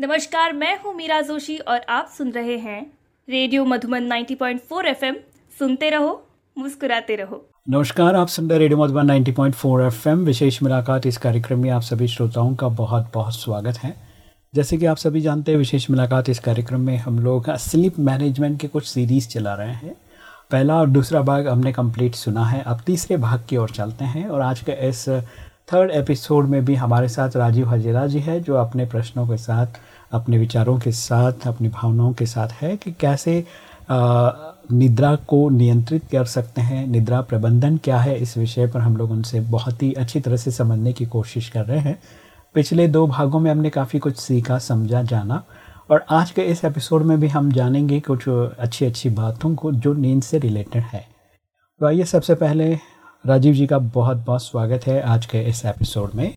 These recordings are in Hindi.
नमस्कार, मैं हूँ मीरा जोशी और आप सुन रहे हैं रेडियो मधुबन 90.4 एफएम। सुनते रहो, मुस्कुराते रहो। नमस्कार, आप सुन रहे रेडियो मधुबन 90.4 एफएम। विशेष मुलाकात इस कार्यक्रम में आप सभी श्रोताओं का बहुत बहुत स्वागत है। जैसे कि आप सभी जानते हैं, विशेष मुलाकात इस कार्यक्रम में हम लोग स्लीप मैनेजमेंट के कुछ सीरीज़ चला रहे हैं। पहला और दूसरा भाग हमने कंप्लीट सुना है। अब तीसरे भाग की ओर चलते हैं और आज के इस थर्ड एपिसोड में भी हमारे साथ राजीव हजेरा जी है, जो अपने प्रश्नों के साथ अपने विचारों के साथ, अपनी भावनाओं के साथ है कि कैसे निद्रा को नियंत्रित कर सकते हैं, निद्रा प्रबंधन क्या है, इस विषय पर हम लोग उनसे बहुत ही अच्छी तरह से समझने की कोशिश कर रहे हैं। पिछले दो भागों में हमने काफ़ी कुछ सीखा, समझा, जाना और आज के इस एपिसोड में भी हम जानेंगे कुछ अच्छी अच्छी बातों को जो नींद से रिलेटेड है। तो आइए सबसे पहले राजीव जी का बहुत बहुत स्वागत है आज के इस एपिसोड में।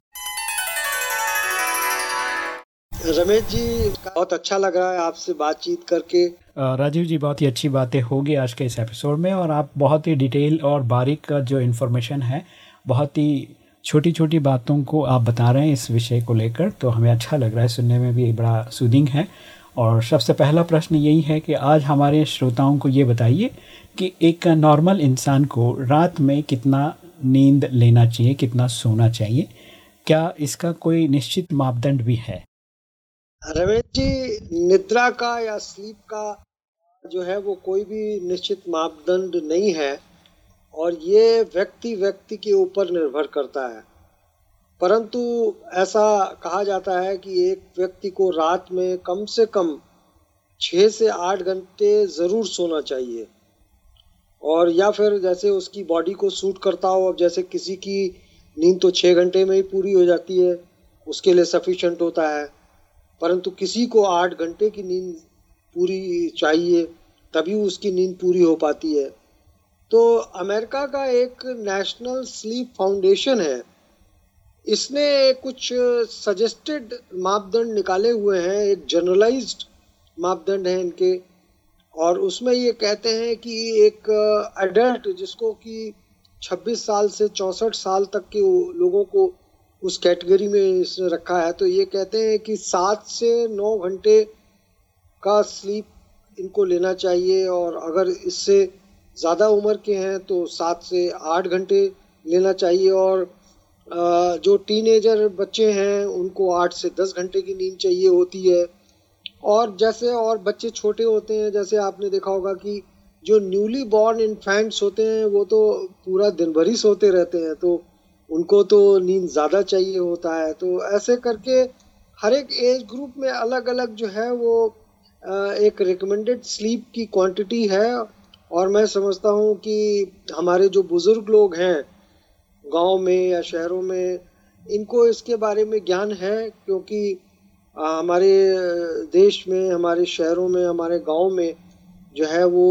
रमेश जी, बहुत अच्छा लग रहा है आपसे बातचीत करके। राजीव जी, बहुत ही अच्छी बातें होगी आज के इस एपिसोड में और आप बहुत ही डिटेल और बारीक जो इन्फॉर्मेशन है, बहुत ही छोटी छोटी बातों को आप बता रहे हैं इस विषय को लेकर तो हमें अच्छा लग रहा है, सुनने में भी बड़ा सुदिंग है। और सबसे पहला प्रश्न यही है कि आज हमारे श्रोताओं को ये बताइए कि एक नॉर्मल इंसान को रात में कितना नींद लेना चाहिए, कितना सोना चाहिए? क्या इसका कोई निश्चित मापदंड भी है? रमेश जी, निद्रा का या स्लीप का जो है वो कोई भी निश्चित मापदंड नहीं है और ये व्यक्ति व्यक्ति के ऊपर निर्भर करता है। परंतु ऐसा कहा जाता है कि एक व्यक्ति को रात में कम से कम छः से आठ घंटे ज़रूर सोना चाहिए। और या फिर जैसे उसकी बॉडी को सूट करता हो, अब जैसे किसी की नींद तो छः घंटे में ही पूरी हो जाती है, उसके लिए सफिशेंट होता है। परंतु किसी को आठ घंटे की नींद पूरी चाहिए, तभी उसकी नींद पूरी हो पाती है। तो अमेरिका का एक नेशनल स्लीप फाउंडेशन है। इसने कुछ सजेस्टेड मापदंड निकाले हुए हैं, एक जनरलाइज्ड मापदंड है इनके, और उसमें ये कहते हैं कि एक एडल्ट जिसको कि 26 साल से चौंसठ साल तक के लोगों को उस कैटेगरी में इसने रखा है। तो ये कहते हैं कि सात से नौ घंटे का स्लीप इनको लेना चाहिए और अगर इससे ज़्यादा उम्र के हैं तो सात से आठ घंटे लेना चाहिए और जो टीनेजर बच्चे हैं उनको आठ से दस घंटे की नींद चाहिए होती है। और जैसे और बच्चे छोटे होते हैं, जैसे आपने देखा होगा कि जो न्यूली बॉर्न इन्फेंट्स होते हैं, वो तो पूरा दिन भर ही सोते रहते हैं। तो उनको तो नींद ज़्यादा चाहिए होता है। तो ऐसे करके हर एक एज ग्रुप में अलग अलग जो है वो एक रिकमेंडेड स्लीप की क्वांटिटी है और मैं समझता हूँ कि हमारे जो बुज़ुर्ग लोग हैं, गाँव में या शहरों में, इनको इसके बारे में ज्ञान है क्योंकि हमारे देश में, हमारे शहरों में, हमारे गाँव में जो है वो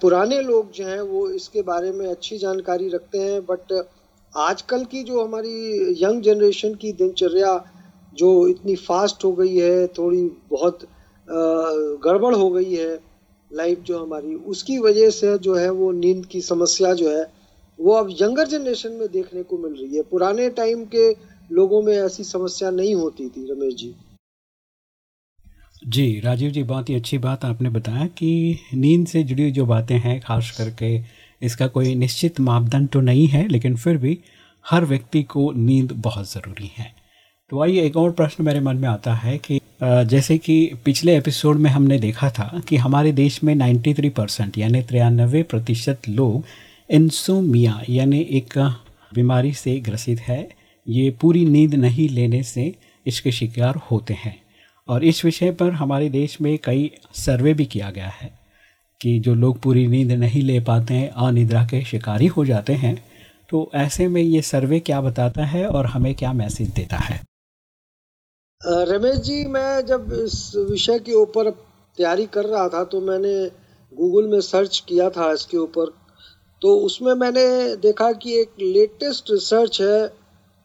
पुराने लोग जो हैं वो इसके बारे में अच्छी जानकारी रखते हैं। बट आजकल की जो हमारी यंग जनरेशन की दिनचर्या जो इतनी फास्ट हो गई है, थोड़ी बहुत गड़बड़ हो गई है लाइफ जो हमारी, उसकी वजह से जो है वो नींद की समस्या जो है, वो अब यंगर जनरेशन में देखने को मिल रही है। पुराने टाइम के लोगों में ऐसी समस्या नहीं होती थी, रमेश जी। जी, राजीव जी, बहुत ही अच्छी बात आपने बताया कि नींद से जुड़ी जो बातें हैं, खास करके इसका कोई निश्चित मापदंड तो नहीं है, लेकिन फिर भी हर व्यक्ति को नींद बहुत ज़रूरी है। तो आइए एक और प्रश्न मेरे मन में आता है कि जैसे कि पिछले एपिसोड में हमने देखा था कि हमारे देश में 93 परसेंट यानी तिरानवे प्रतिशत लोग इंसोमिया यानी एक बीमारी से ग्रसित है। ये पूरी नींद नहीं लेने से इसके शिकार होते हैं। और इस विषय पर हमारे देश में कई सर्वे भी किया गया है। कि जो लोग पूरी नींद नहीं ले पाते हैं, अनिद्रा के शिकारी हो जाते हैं। तो ऐसे में ये सर्वे क्या बताता है और हमें क्या मैसेज देता है? रमेश जी, मैं जब इस विषय के ऊपर तैयारी कर रहा था तो मैंने गूगल में सर्च किया था इसके ऊपर। तो उसमें मैंने देखा कि एक लेटेस्ट रिसर्च है।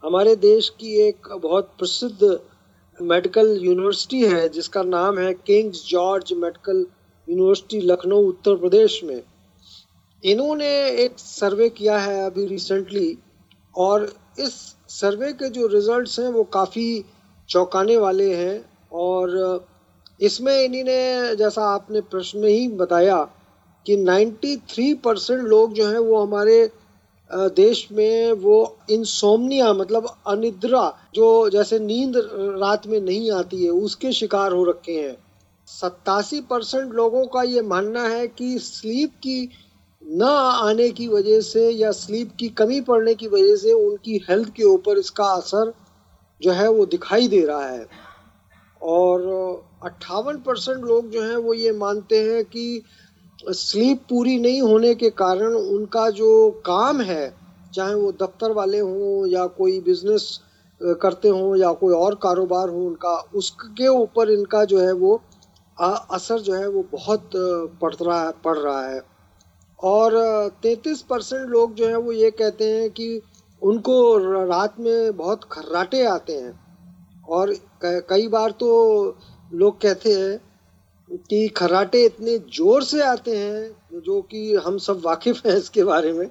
हमारे देश की एक बहुत प्रसिद्ध मेडिकल यूनिवर्सिटी है, जिसका नाम है Kings George Medical University Lucknow Uttar Pradesh में। इन्होंने एक सर्वे किया है अभी रिसेंटली और इस सर्वे के जो रिजल्ट्स हैं वो काफ़ी चौंकाने वाले हैं, और इसमें इन्हीं ने जैसा आपने प्रश्न में ही बताया, कि 93 परसेंट लोग जो हैं वो हमारे देश में वो इंसोमनिया मतलब अनिद्रा, जो जैसे नींद रात में नहीं आती है, उसके शिकार हो रखे हैं। सत्तासी परसेंट लोगों का ये मानना है कि स्लीप की न आने की वजह से या स्लीप की कमी पड़ने की वजह से उनकी हेल्थ के ऊपर इसका असर जो है वो दिखाई दे रहा है। और अट्ठावन परसेंट लोग जो हैं वो ये मानते हैं कि स्लीप पूरी नहीं होने के कारण उनका जो काम है, चाहे वो दफ्तर वाले हों या कोई बिज़नेस करते हों या कोई और कारोबार हो, उनका उसके ऊपर इनका जो है वो असर जो है वो बहुत पड़ रहा है पड़ रहा है। और तैतीस परसेंट लोग जो है वो ये कहते हैं कि उनको रात में बहुत खर्राटे आते हैं। और कई बार तो लोग कहते हैं कि खर्राटे इतने ज़ोर से आते हैं, जो कि हम सब वाकिफ हैं इसके बारे में,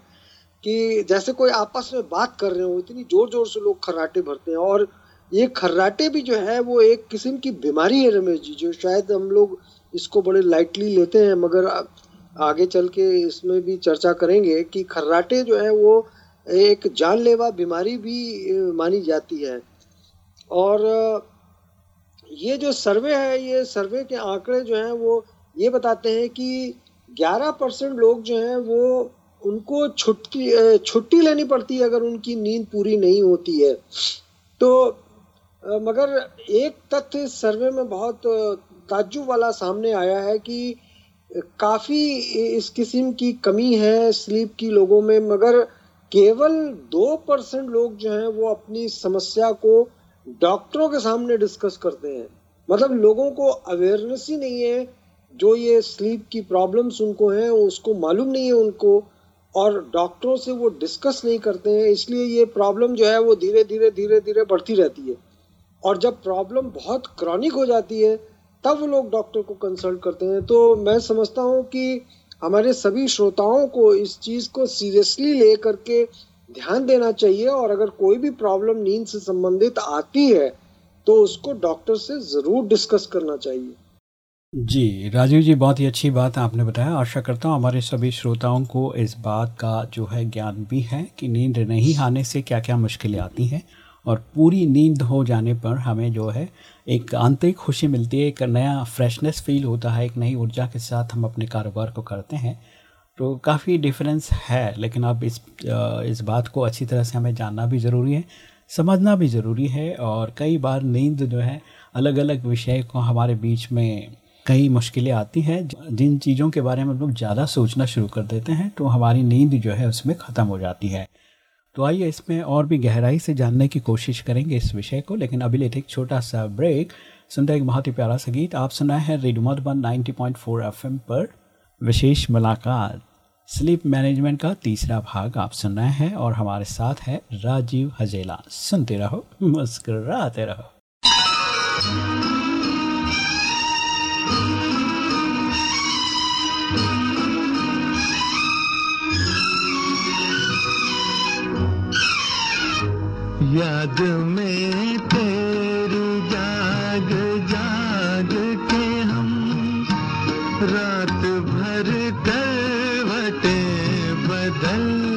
कि जैसे कोई आपस में बात कर रहे हो, इतनी ज़ोर ज़ोर से लोग खर्राटे भरते हैं। और ये खर्राटे भी जो है, वो एक किस्म की बीमारी है रमेश जी, जो शायद हम लोग इसको बड़े लाइटली लेते हैं, मगर आगे चल के इसमें भी चर्चा करेंगे कि खर्राटे जो है, वो एक जानलेवा बीमारी भी मानी जाती है। और ये जो सर्वे है, ये सर्वे के आंकड़े जो हैं, वो ये बताते हैं कि 11 परसेंट लोग जो हैं, वो उनको छुट्टी छुट्टी लेनी पड़ती है अगर उनकी नींद पूरी नहीं होती है। तो मगर एक तथ्य इस सर्वे में बहुत ताज्जुब वाला सामने आया है कि काफ़ी इस किस्म की कमी है स्लीप की लोगों में, मगर केवल दो परसेंट लोग जो हैं वो अपनी समस्या को डॉक्टरों के सामने डिस्कस करते हैं। मतलब लोगों को अवेयरनेस ही नहीं है, जो ये स्लीप की प्रॉब्लम्स उनको हैं, उसको मालूम नहीं है उनको, और डॉक्टरों से वो डिस्कस नहीं करते हैं, इसलिए ये प्रॉब्लम जो है वो धीरे धीरे धीरे धीरे बढ़ती रहती है। और जब प्रॉब्लम बहुत क्रॉनिक हो जाती है, तब लोग डॉक्टर को कंसल्ट करते हैं। तो मैं समझता हूँ कि हमारे सभी श्रोताओं को इस चीज़ को सीरियसली ले करके ध्यान देना चाहिए और अगर कोई भी प्रॉब्लम नींद से संबंधित आती है तो उसको डॉक्टर से ज़रूर डिस्कस करना चाहिए। जी, राजीव जी, बहुत ही अच्छी बात आपने बताया। आशा करता हूँ हमारे सभी श्रोताओं को इस बात का जो है ज्ञान भी है कि नींद नहीं आने से क्या क्या मुश्किलें आती हैं। और पूरी नींद हो जाने पर हमें जो है एक आंतरिक खुशी मिलती है, एक नया फ्रेशनेस फील होता है, एक नई ऊर्जा के साथ हम अपने कारोबार को करते हैं। तो काफ़ी डिफरेंस है, लेकिन अब इस इस बात को अच्छी तरह से हमें जानना भी ज़रूरी है, समझना भी ज़रूरी है और कई बार नींद जो है अलग अलग विषय को हमारे बीच में कई मुश्किलें आती हैं, जिन चीज़ों के बारे में हम लोग ज़्यादा सोचना शुरू कर देते हैं तो हमारी नींद जो है उसमें ख़त्म हो जाती है। तो आइए इसमें और भी गहराई से जानने की कोशिश करेंगे इस विषय को, लेकिन अभी लेते एक छोटा सा ब्रेक सुनते एक बहुत ही प्यारा सा गीत। आप सुनाए हैं रेडियो मधुबन 90.4 एफएम पर विशेष मुलाकात। स्लीप मैनेजमेंट का तीसरा भाग आप सुन रहे हैं और हमारे साथ है राजीव हजेला। सुनते रहो, मुस्कुराते रहो। याद में तेरी जाग जाग के हम रात भर करवटे बदलते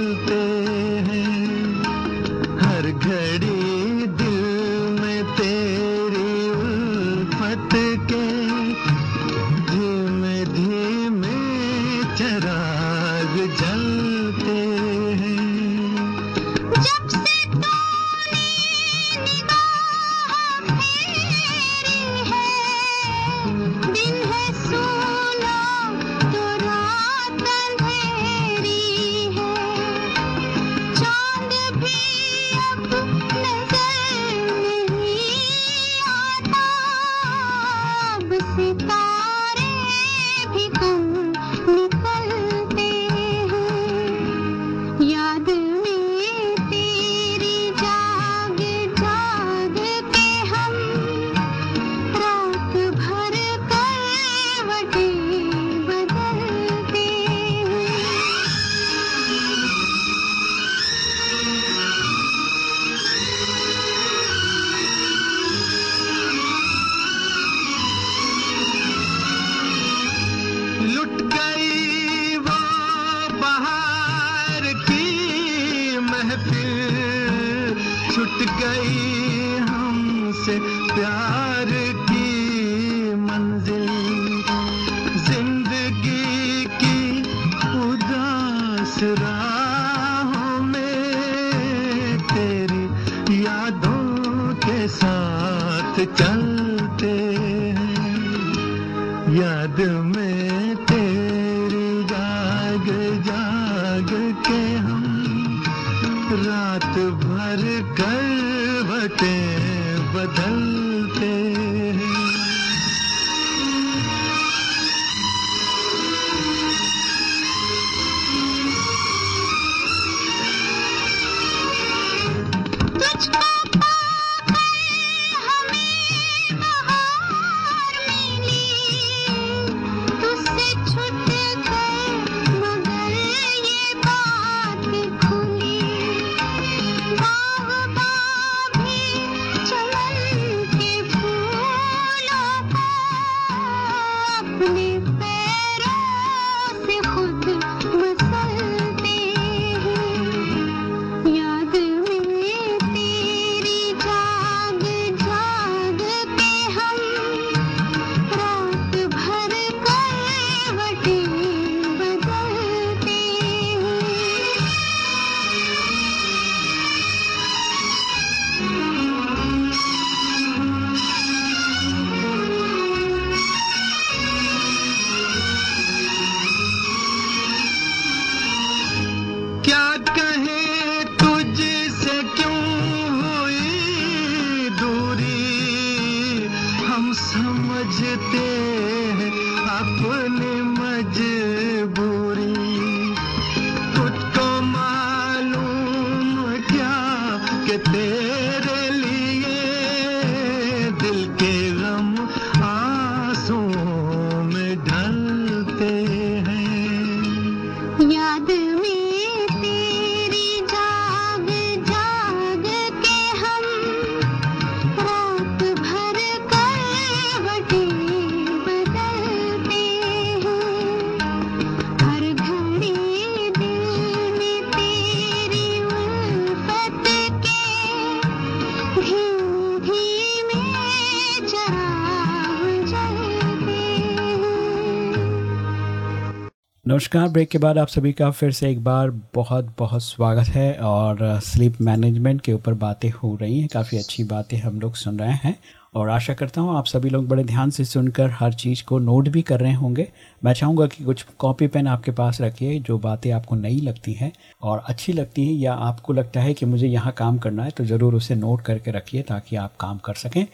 नमस्कार, ब्रेक के बाद आप सभी का फिर से एक बार बहुत बहुत स्वागत है और स्लीप मैनेजमेंट के ऊपर बातें हो रही हैं, काफ़ी अच्छी बातें हम लोग सुन रहे हैं और आशा करता हूँ आप सभी लोग बड़े ध्यान से सुनकर हर चीज़ को नोट भी कर रहे होंगे। मैं चाहूँगा कि कुछ कॉपी पेन आपके पास रखिए, जो बातें आपको नई लगती हैं और अच्छी लगती हैं या आपको लगता है कि मुझे यहाँ काम करना है तो ज़रूर उसे नोट करके रखिए ताकि आप काम कर सकें।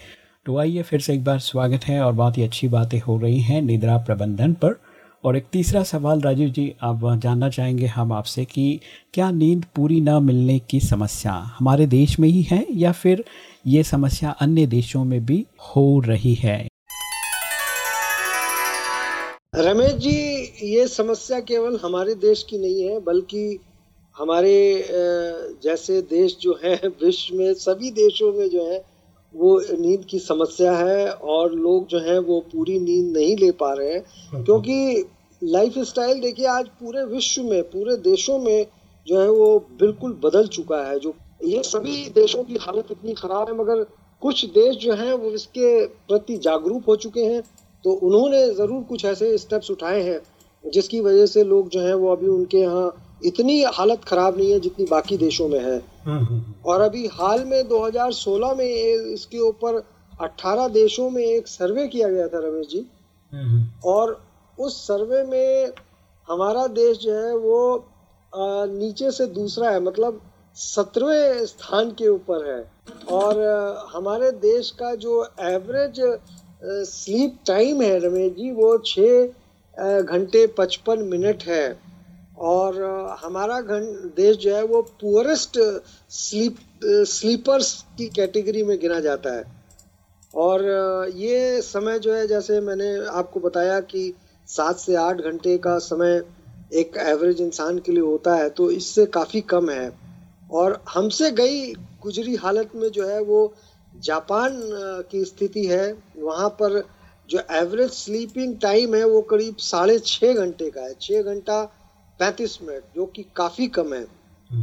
तो आइए फिर से एक बार स्वागत है और बहुत ही अच्छी बातें हो रही हैं निद्रा प्रबंधन पर। और एक तीसरा सवाल, राजीव जी, आप जानना चाहेंगे हम आपसे कि क्या नींद पूरी न मिलने की समस्या हमारे देश में ही है या फिर ये समस्या अन्य देशों में भी हो रही है? रमेश जी, ये समस्या केवल हमारे देश की नहीं है, बल्कि हमारे जैसे देश जो है, विश्व में, सभी देशों में जो है वो नींद की समस्या है और लोग जो है वो पूरी नींद नहीं ले पा रहे हैं। क्योंकि लाइफ स्टाइल देखिए आज पूरे विश्व में पूरे देशों में जो है वो बिल्कुल बदल चुका है। जो ये सभी देशों की हालत इतनी खराब है मगर कुछ देश जो हैं वो इसके प्रति जागरूक हो चुके हैं। तो उन्होंने ज़रूर कुछ ऐसे स्टेप्स उठाए हैं जिसकी वजह से लोग जो हैं वो अभी उनके यहाँ इतनी हालत खराब नहीं है जितनी बाकी देशों में है। और अभी हाल में 2016 में इसके ऊपर 18 देशों में एक सर्वे किया गया था रमेश जी। और उस सर्वे में हमारा देश जो है वो नीचे से दूसरा है मतलब सत्रहवें स्थान के ऊपर है। और हमारे देश का जो एवरेज स्लीप टाइम है रमेश जी वो छः घंटे पचपन मिनट है। और हमारा घन, देश जो है वो पुअरेस्ट स्लीप स्लीपर्स की कैटेगरी में गिना जाता है। और ये समय जो है, जैसे मैंने आपको बताया कि सात से आठ घंटे का समय एक एवरेज इंसान के लिए होता है तो इससे काफ़ी कम है। और हमसे गई गुजरी हालत में जो है वो जापान की स्थिति है। वहाँ पर जो एवरेज स्लीपिंग टाइम है वो करीब साढ़े छः घंटे का है। छः घंटा पैंतीस मिनट जो कि काफ़ी कम है।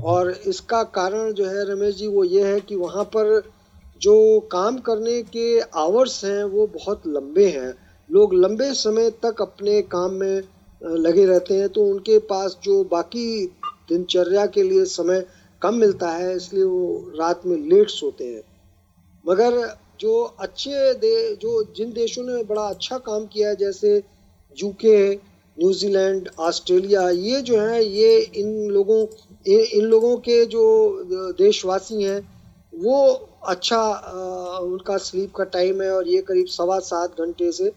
और इसका कारण जो है रमेश जी वो ये है कि वहाँ पर जो काम करने के आवर्स हैं वो बहुत लंबे हैं। लोग लंबे समय तक अपने काम में लगे रहते हैं तो उनके पास जो बाकी दिनचर्या के लिए समय कम मिलता है इसलिए वो रात में लेट सोते हैं। मगर जो अच्छे दे जो जिन देशों ने बड़ा अच्छा काम किया है जैसे यूके न्यूजीलैंड ऑस्ट्रेलिया ये जो है ये इन लोगों इन, इन लोगों के जो देशवासी हैं वो अच्छा अ, उनका स्लीप का टाइम है और ये करीब सवा सात घंटे से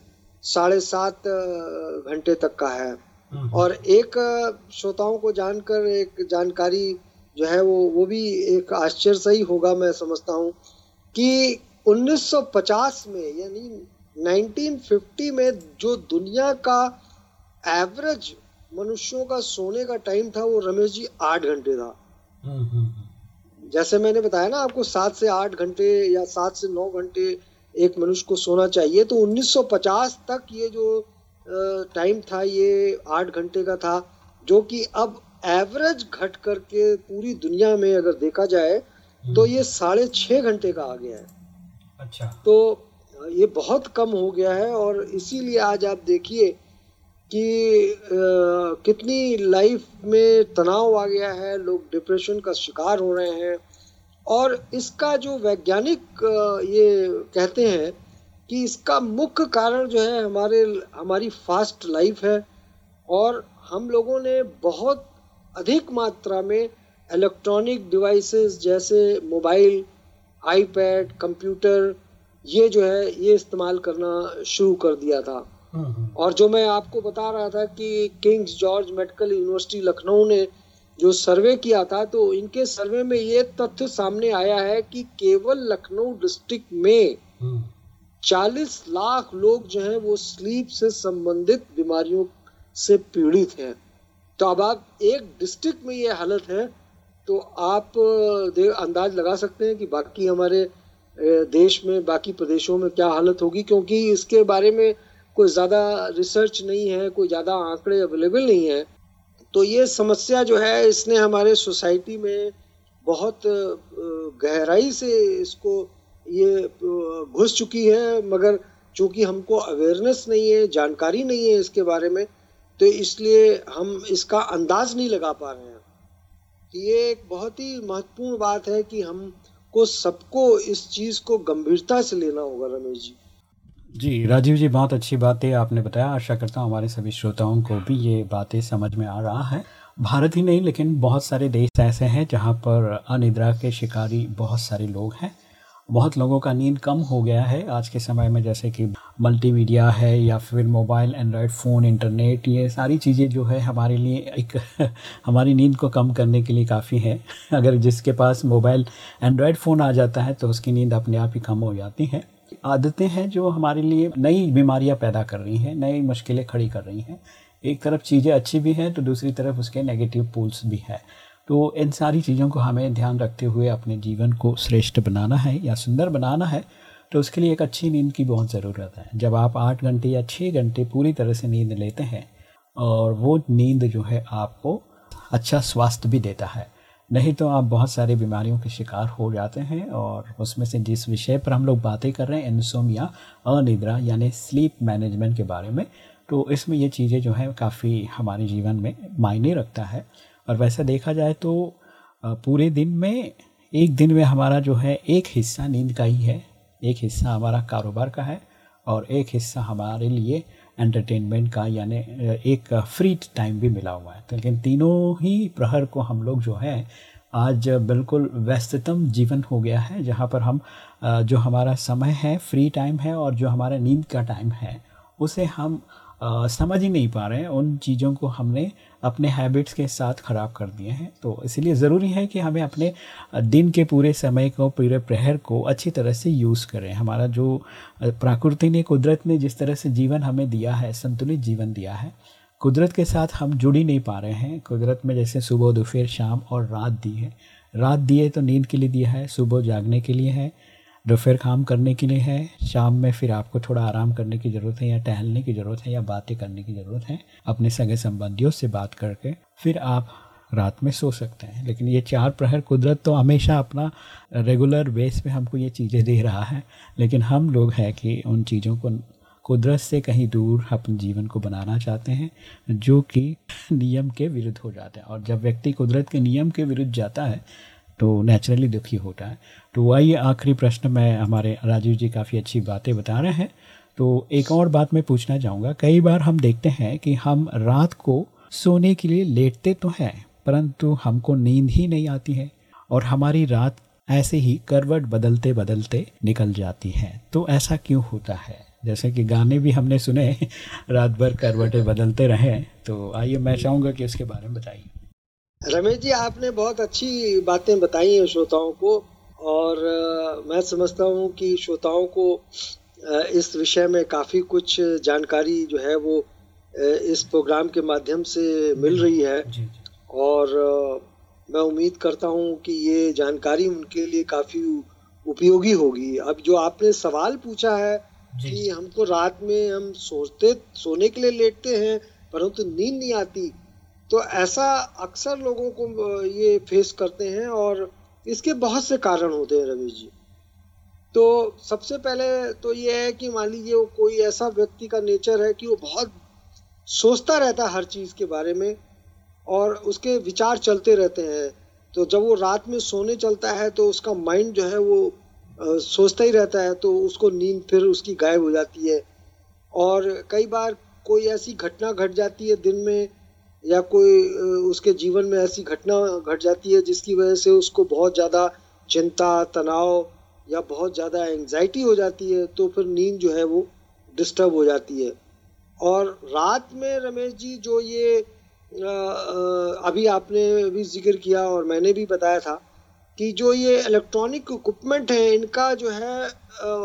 साढ़े सात घंटे तक का है। और एक श्रोताओं को जानकर एक जानकारी जो है वो वो भी एक आश्चर्य से ही होगा मैं समझता हूँ कि 1950 में यानी 1950 में जो दुनिया का एवरेज मनुष्यों का सोने का टाइम था वो रमेश जी आठ घंटे था। हम्म, हम्म, हम्म। जैसे मैंने बताया ना आपको सात से आठ घंटे या सात से नौ घंटे एक मनुष्य को सोना चाहिए तो 1950 तक ये जो टाइम था ये आठ घंटे का था जो कि अब एवरेज घट करके पूरी दुनिया में अगर देखा जाए तो ये साढ़े छः घंटे का आ गया है। अच्छा। तो ये बहुत कम हो गया है और इसीलिए आज आप देखिए कि अ, कितनी लाइफ में तनाव आ गया है लोग डिप्रेशन का शिकार हो रहे हैं और इसका जो वैज्ञानिक ये कहते हैं कि इसका मुख्य कारण जो है हमारे हमारी फास्ट लाइफ है और हम लोगों ने बहुत अधिक मात्रा में इलेक्ट्रॉनिक डिवाइसेस जैसे मोबाइल आईपैड कंप्यूटर ये जो है ये इस्तेमाल करना शुरू कर दिया था। और जो मैं आपको बता रहा था कि King's George Medical University Lucknow ने जो सर्वे किया था तो इनके सर्वे में ये तथ्य सामने आया है कि केवल लखनऊ डिस्ट्रिक्ट में हम्म, 40 लाख लोग जो हैं वो स्लीप से संबंधित बीमारियों से पीड़ित हैं। तो अब आप एक डिस्ट्रिक्ट में ये हालत है तो आप अंदाज लगा सकते हैं कि बाकी हमारे देश में बाकी प्रदेशों में क्या हालत होगी क्योंकि इसके बारे में कोई ज़्यादा रिसर्च नहीं है, कोई ज़्यादा आंकड़े अवेलेबल नहीं है तो ये समस्या जो है, इसने हमारे सोसाइटी में बहुत गहराई से इसको, ये घुस चुकी है, मगर चूँकि हमको अवेयरनेस नहीं है, जानकारी नहीं है इसके बारे में तो इसलिए हम इसका अंदाज नहीं लगा पा रहे हैं। ये एक बहुत ही महत्वपूर्ण बात है कि हमको सबको इस चीज़ को गंभीरता से लेना होगा, रमेश जी। जी, राजीव जी, बहुत अच्छी बातें आपने बताया। आशा करता हूँ हमारे सभी श्रोताओं को भी ये बातें समझ में आ रहा है। भारत ही नहीं, लेकिन बहुत सारे देश ऐसे हैं जहाँ पर अनिद्रा के शिकारी बहुत सारे लोग हैं। बहुत लोगों का नींद कम हो गया है। आज के समय में जैसे कि मल्टीमीडिया है या फिर मोबाइल, एंड्रॉयड फ़ोन, इंटरनेट, ये सारी चीज़ें जो है हमारे लिए एक हमारी नींद को कम करने के लिए काफ़ी है। अगर जिसके पास मोबाइल, एंड्रॉयड फ़ोन आ जाता है तो उसकी नींद अपने आप ही कम हो जाती है। आदतें हैं जो हमारे लिए नई बीमारियाँ पैदा कर रही हैं, नई मुश्किलें खड़ी कर रही हैं। एक तरफ़ चीज़ें अच्छी भी हैं तो दूसरी तरफ़ उसके नेगेटिव पोल्स भी हैं। तो इन सारी चीज़ों को हमें ध्यान रखते हुए अपने जीवन को श्रेष्ठ बनाना है या सुंदर बनाना है तो उसके लिए एक अच्छी नींद की बहुत ज़रूरत है। जब आप आठ घंटे या छः घंटे पूरी तरह से नींद लेते हैं, और वो नींद जो है आपको अच्छा स्वास्थ्य भी देता है। नहीं तो आप बहुत सारी बीमारियों के शिकार हो जाते हैं और उसमें से जिस विषय पर हम लोग बातें कर रहे हैं इंसोमिया अनिद्रा यानी स्लीप मैनेजमेंट के बारे में तो इसमें ये चीज़ें जो हैं काफ़ी हमारे जीवन में मायने रखता है। और वैसे देखा जाए तो पूरे दिन में, एक दिन में हमारा जो है एक हिस्सा नींद का ही है, एक हिस्सा हमारा कारोबार का है और एक हिस्सा हमारे लिए एंटरटेनमेंट का, यानी एक फ्री टाइम भी मिला हुआ है। तो लेकिन तीनों ही प्रहर को हम लोग जो है, आज बिल्कुल व्यस्ततम जीवन हो गया है, जहाँ पर हम जो हमारा समय है फ्री टाइम है और जो हमारा नींद का टाइम है, उसे हम समझ ही नहीं पा रहे हैं। उन चीज़ों को हमने अपने हैबिट्स के साथ ख़राब कर दिए हैं। तो इसलिए ज़रूरी है कि हमें अपने दिन के पूरे समय को, पूरे प्रहर को अच्छी तरह से यूज़ करें। हमारा जो प्रकृति ने, कुदरत ने जिस तरह से जीवन हमें दिया है, संतुलित जीवन दिया है, कुदरत के साथ हम जुड़ ही नहीं पा रहे हैं। कुदरत में जैसे सुबह, दोपहर, शाम और रात दी है। रात दिए तो नींद के लिए दिया है, सुबह जागने के लिए है। दोपहर काम करने के लिए है, शाम में फिर आपको थोड़ा आराम करने की ज़रूरत है या टहलने की ज़रूरत है या बातें करने की ज़रूरत है, अपने सगे संबंधियों से बात करके फिर आप रात में सो सकते हैं। लेकिन ये चार प्रहर कुदरत तो हमेशा अपना रेगुलर बेस पे हमको ये चीज़ें दे रहा है, लेकिन हम लोग हैं कि उन चीज़ों को कुदरत से कहीं दूर अपने जीवन को बनाना चाहते हैं, जो कि नियम के विरुद्ध हो जाता है। और जब व्यक्ति कुदरत के नियम के विरुद्ध जाता है तो नेचुरली दुखी होता है। तो आइए आखिरी प्रश्न में हमारे राजीव जी काफ़ी अच्छी बातें बता रहे हैं। तो एक और बात मैं पूछना चाहूँगा। कई बार हम देखते हैं कि हम रात को सोने के लिए लेटते तो हैं, परंतु हमको नींद ही नहीं आती है और हमारी रात ऐसे ही करवट बदलते बदलते निकल जाती है। तो ऐसा क्यों होता है? जैसे कि गाने भी हमने सुने रात भर करवटें बदलते रहे। तो आइए मैं चाहूँगा कि उसके बारे में बताइए। रमेश जी आपने बहुत अच्छी बातें बताई हैं श्रोताओं को और अ, मैं समझता हूँ कि श्रोताओं को अ, इस विषय में काफ़ी कुछ जानकारी जो है वो इस प्रोग्राम के माध्यम से मिल रही है। जी जी। और मैं उम्मीद करता हूँ कि ये जानकारी उनके लिए काफ़ी उपयोगी होगी। अब जो आपने सवाल पूछा है। कि हमको रात में हम सोते सोने के लिए लेटते हैं परंतु नींद नहीं आती तो ऐसा अक्सर लोगों को ये फेस करते हैं और इसके बहुत से कारण होते हैं रवि जी। तो सबसे पहले तो ये है कि मान लीजिए वो कोई ऐसा व्यक्ति का नेचर है कि वो बहुत सोचता रहता है हर चीज़ के बारे में और उसके विचार चलते रहते हैं। तो जब वो रात में सोने चलता है तो उसका माइंड जो है वो अ, सोचता ही रहता है तो उसको नींद फिर उसकी गायब हो जाती है। और कई बार कोई ऐसी घटना घट जाती है दिन में या कोई उसके जीवन में ऐसी घटना घट जाती है जिसकी वजह से उसको बहुत ज़्यादा चिंता, तनाव या बहुत ज़्यादा एंजाइटी हो जाती है तो फिर नींद जो है वो डिस्टर्ब हो जाती है। और रात में रमेश जी जो ये अभी आपने भी ज़िक्र किया और मैंने भी बताया था कि जो ये इलेक्ट्रॉनिक इक्विपमेंट है, इनका जो है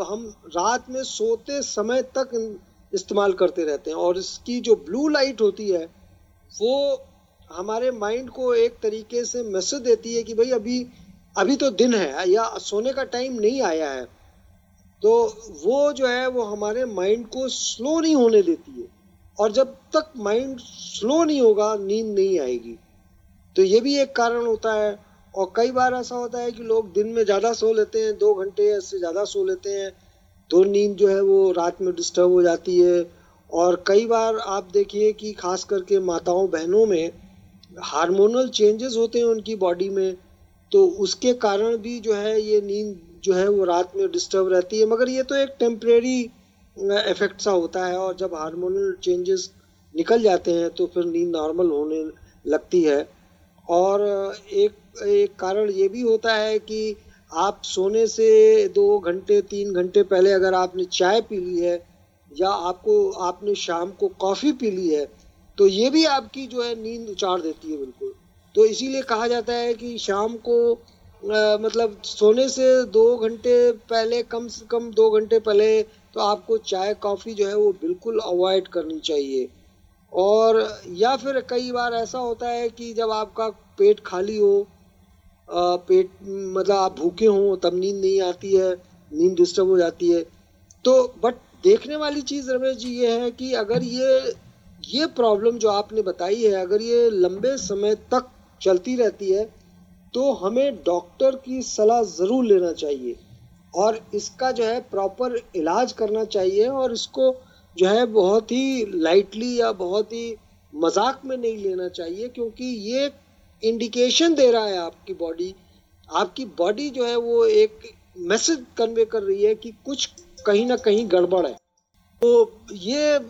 हम रात में सोते समय तक इस्तेमाल करते रहते हैं। और इसकी जो ब्लू लाइट होती है वो हमारे माइंड को एक तरीके से मैसेज देती है कि भाई अभी अभी तो दिन है, या सोने का टाइम नहीं आया है। तो वो जो है, वो हमारे माइंड को स्लो नहीं होने देती है। और जब तक माइंड स्लो नहीं होगा, नींद नहीं आएगी। तो ये भी एक कारण होता है। और कई बार ऐसा होता है कि लोग दिन में ज़्यादा सो लेते हैं, दो घंटे इससे ज़्यादा सो लेते हैं तो नींद जो है, वो रात में डिस्टर्ब हो जाती है। और कई बार आप देखिए कि खास करके माताओं बहनों में हार्मोनल चेंजेस होते हैं उनकी बॉडी में तो उसके कारण भी जो है ये नींद जो है वो रात में डिस्टर्ब रहती है। मगर ये तो एक टेम्परेरी इफ़ेक्ट सा होता है और जब हार्मोनल चेंजेस निकल जाते हैं तो फिर नींद नॉर्मल होने लगती है। और एक एक कारण ये भी होता है कि आप सोने से दो घंटे, तीन घंटे पहले अगर आपने चाय पी ली है या आपको आपने शाम को कॉफ़ी पी ली है तो ये भी आपकी जो है नींद उचार देती है बिल्कुल। तो इसीलिए कहा जाता है कि शाम को अ, मतलब सोने से दो घंटे पहले कम से कम दो घंटे पहले तो आपको चाय कॉफ़ी जो है वो बिल्कुल अवॉइड करनी चाहिए। और या फिर कई बार ऐसा होता है कि जब आपका पेट खाली हो अ, पेट मतलब आप भूखे हों तब नींद नहीं आती है नींद डिस्टर्ब हो जाती है तो बट देखने वाली चीज़ रमेश जी ये है कि अगर ये ये प्रॉब्लम जो आपने बताई है, अगर ये लंबे समय तक चलती रहती है तो हमें डॉक्टर की सलाह ज़रूर लेना चाहिए। और इसका जो है प्रॉपर इलाज करना चाहिए और इसको जो है बहुत ही लाइटली या बहुत ही मज़ाक में नहीं लेना चाहिए, क्योंकि ये इंडिकेशन दे रहा है आपकी बॉडी आपकी बॉडी जो है वो एक मैसेज कन्वे कर रही है कि कुछ कहीं ना कहीं गड़बड़ है। तो ये अ,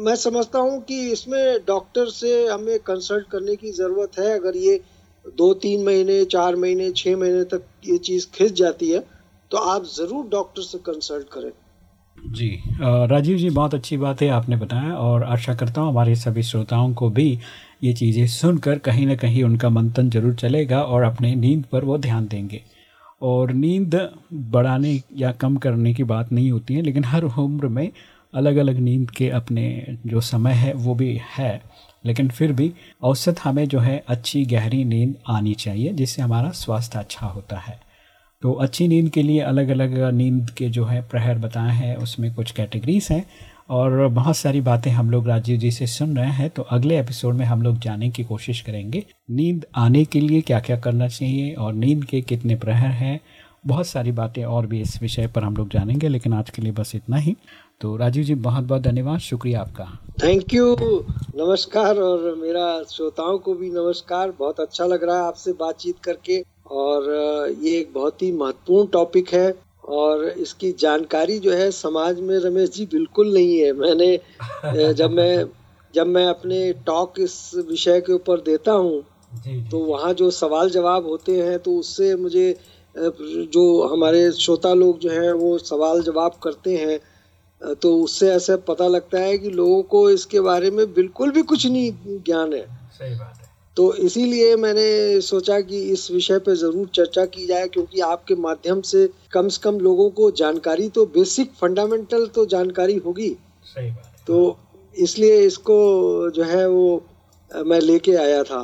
मैं समझता हूँ कि इसमें डॉक्टर से हमें कंसल्ट करने की ज़रूरत है। अगर ये दो तीन महीने चार महीने छः महीने तक ये चीज़ खिंच जाती है तो आप ज़रूर डॉक्टर से कंसल्ट करें। जी राजीव जी बहुत अच्छी बात है आपने बताया और आशा करता हूँ हमारे सभी श्रोताओं को भी ये चीज़ें सुनकर कहीं ना कहीं उनका मंथन ज़रूर चलेगा और अपने नींद पर वो ध्यान देंगे। और नींद बढ़ाने या कम करने की बात नहीं होती है, लेकिन हर उम्र में अलग अलग नींद के अपने जो समय है, वो भी है। लेकिन फिर भी औसत हमें जो है अच्छी गहरी नींद आनी चाहिए, जिससे हमारा स्वास्थ्य अच्छा होता है। तो अच्छी नींद के लिए अलग अलग नींद के जो है प्रहर बताए हैं, उसमें कुछ कैटेगरीज हैं। और बहुत सारी बातें हम लोग राजीव जी से सुन रहे हैं तो अगले एपिसोड में हम लोग जाने की कोशिश करेंगे। नींद आने के लिए क्या क्या करना चाहिए और नींद के कितने प्रहर हैं, बहुत सारी बातें और भी इस विषय पर हम लोग जानेंगे, लेकिन आज के लिए बस इतना ही। तो राजीव जी बहुत बहुत धन्यवाद, शुक्रिया आपका। थैंक यू नमस्कार, और मेरा श्रोताओं को भी नमस्कार, बहुत अच्छा लग रहा है आपसे बातचीत करके, और, ये एक बहुत ही महत्वपूर्ण टॉपिक है। और इसकी जानकारी जो है समाज में रमेश जी बिल्कुल नहीं है। मैंने जब मैं जब मैं अपने टॉक इस विषय के ऊपर देता हूँ तो वहाँ जो सवाल जवाब होते हैं तो उससे मुझे जो हमारे श्रोता लोग जो हैं वो सवाल जवाब करते हैं। तो उससे ऐसा पता लगता है कि लोगों को इसके बारे में बिल्कुल भी कुछ नहीं ज्ञान है। सही बात है। तो इसीलिए मैंने सोचा कि इस विषय पर ज़रूर चर्चा की जाए क्योंकि आपके माध्यम से कम से कम लोगों को जानकारी तो बेसिक फंडामेंटल तो जानकारी होगी। सही बात तो इसलिए इसको जो है वो मैं लेके आया था।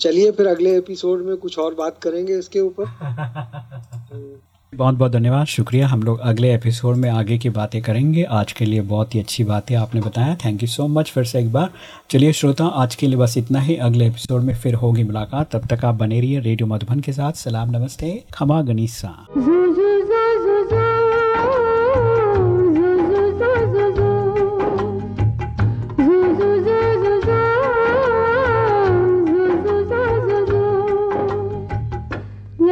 चलिए फिर अगले एपिसोड में कुछ और बात करेंगे इसके ऊपर। बहुत बहुत धन्यवाद। शुक्रिया। हम लोग अगले एपिसोड में आगे की बातें करेंगे। आज के लिए बहुत ही अच्छी बातें आपने बताया। थैंक यू सो मच फिर से एक बार। चलिए श्रोता, आज के लिए बस इतना ही। अगले एपिसोड में फिर होगी मुलाकात। तब तक आप बने रहिए रेडियो मधुबन के साथ। सलाम, नमस्ते। खमा गनीसा।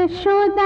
Zoo